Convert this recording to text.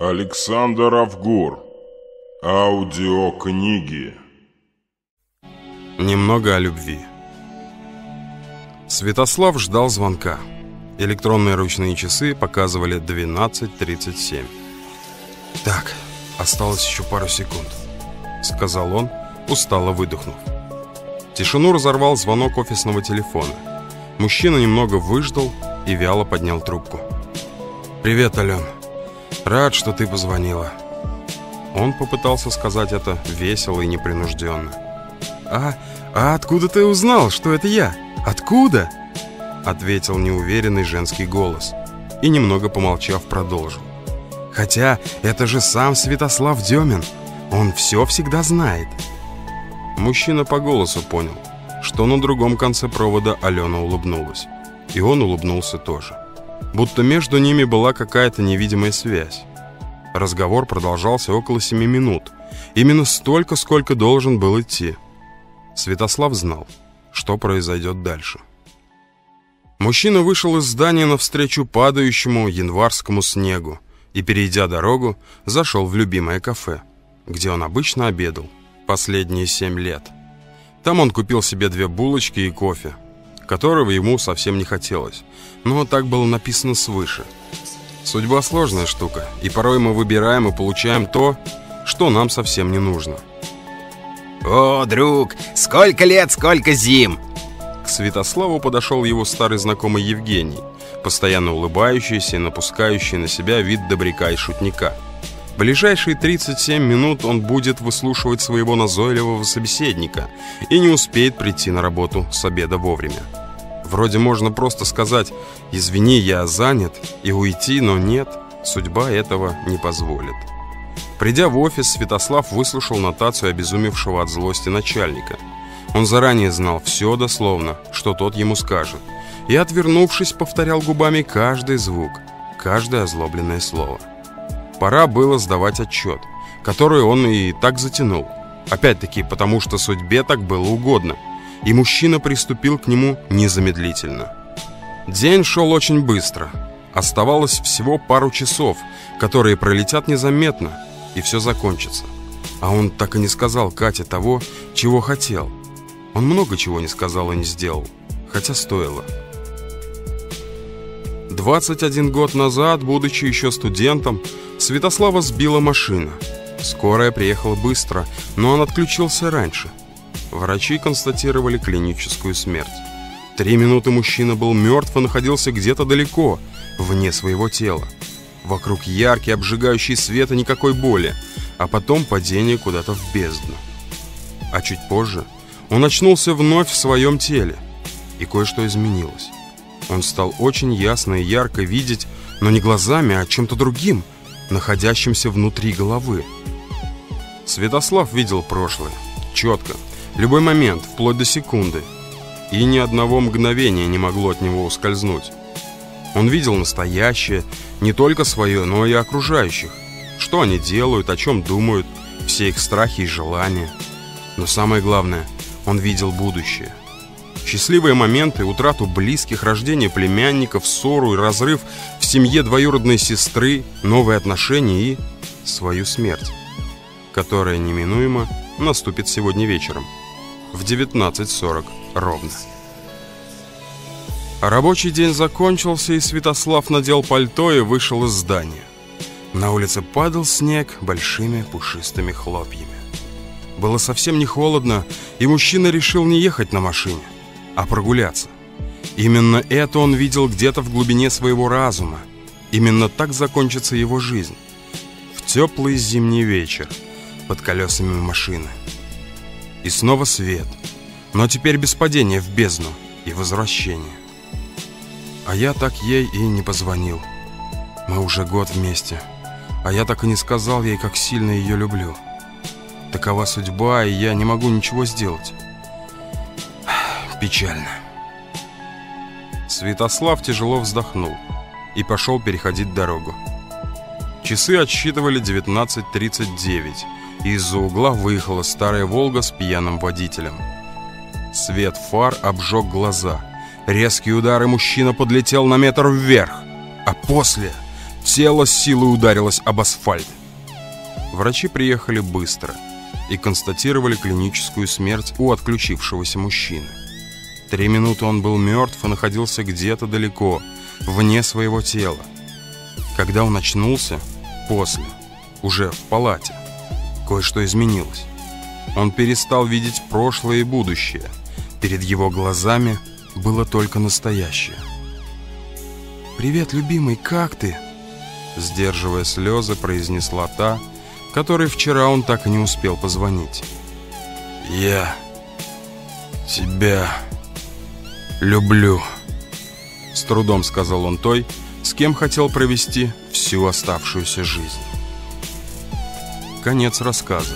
Александр Авгур. Аудиокниги. Немного о любви. Святослав ждал звонка. Электронные ручные часы показывали 12.37. «Так, осталось еще пару секунд», — сказал он, устало выдохнув. Тишину разорвал звонок офисного телефона. Мужчина немного выждал и вяло поднял трубку. «Привет, Ален. Рад, что ты позвонила». Он попытался сказать это весело и непринужденно. «А, а откуда ты узнал, что это я? Откуда?» Ответил неуверенный женский голос и, немного помолчав, продолжил. «Хотя это же сам Святослав Демин. Он все всегда знает». Мужчина по голосу понял, что на другом конце провода Алена улыбнулась. И он улыбнулся тоже. Будто между ними была какая-то невидимая связь. Разговор продолжался около семи минут. Именно столько, сколько должен был идти. Святослав знал, что произойдет дальше. Мужчина вышел из здания навстречу падающему январскому снегу и, перейдя дорогу, зашел в любимое кафе, где он обычно обедал последние семь лет. Там он купил себе две булочки и кофе, которого ему совсем не хотелось, но так было написано свыше. Судьба сложная штука, и порой мы выбираем и получаем то, что нам совсем не нужно. «О, друг, сколько лет, сколько зим!» К Святославу подошел его старый знакомый Евгений, постоянно улыбающийся и напускающий на себя вид добряка и шутника. В ближайшие 37 минут он будет выслушивать своего назойливого собеседника и не успеет прийти на работу с обеда вовремя. Вроде можно просто сказать «извини, я занят» и уйти, но нет, судьба этого не позволит. Придя в офис, Святослав выслушал нотацию обезумевшего от злости начальника. Он заранее знал все дословно, что тот ему скажет, и, отвернувшись, повторял губами каждый звук, каждое озлобленное слово. Пора было сдавать отчет, который он и так затянул. Опять-таки, потому что судьбе так было угодно, и мужчина приступил к нему незамедлительно. День шел очень быстро. Оставалось всего пару часов, которые пролетят незаметно, и все закончится. А он так и не сказал Кате того, чего хотел. Он много чего не сказал и не сделал, хотя стоило. 21 год назад, будучи еще студентом, Святослава сбила машина. Скорая приехала быстро, но он отключился раньше. Врачи констатировали клиническую смерть. Три минуты мужчина был мертв и находился где-то далеко, вне своего тела. Вокруг яркий, обжигающий свет и никакой боли, а потом падение куда-то в бездну. А чуть позже он очнулся вновь в своем теле, и кое-что изменилось. Он стал очень ясно и ярко видеть, но не глазами, а чем-то другим, находящимся внутри головы. Святослав видел прошлое, четко, любой момент, вплоть до секунды, и ни одного мгновения не могло от него ускользнуть. Он видел настоящее, не только свое, но и окружающих, что они делают, о чем думают, все их страхи и желания. Но самое главное, он видел будущее – Счастливые моменты, утрату близких, рождение племянников, ссору и разрыв в семье двоюродной сестры, новые отношения и свою смерть, которая неминуемо наступит сегодня вечером в 19.40 ровно. рабочий день закончился, и Святослав надел пальто и вышел из здания. На улице падал снег большими пушистыми хлопьями. Было совсем не холодно, и мужчина решил не ехать на машине а прогуляться. Именно это он видел где-то в глубине своего разума. Именно так закончится его жизнь. В теплый зимний вечер под колесами машины. И снова свет, но теперь без падения в бездну и возвращения. А я так ей и не позвонил. Мы уже год вместе, а я так и не сказал ей, как сильно ее люблю. Такова судьба, и я не могу ничего сделать печально. Святослав тяжело вздохнул и пошел переходить дорогу. Часы отсчитывали 19.39, и из-за угла выехала старая «Волга» с пьяным водителем. Свет фар обжег глаза. Резкий удар, и мужчина подлетел на метр вверх. А после тело с силой ударилось об асфальт. Врачи приехали быстро и констатировали клиническую смерть у отключившегося мужчины. Три минуты он был мертв и находился где-то далеко, вне своего тела. Когда он очнулся, после, уже в палате, кое-что изменилось. Он перестал видеть прошлое и будущее. Перед его глазами было только настоящее. «Привет, любимый, как ты?» Сдерживая слезы, произнесла та, которой вчера он так и не успел позвонить. «Я тебя люблю», — с трудом сказал он той, с кем хотел провести всю оставшуюся жизнь. Конец рассказа.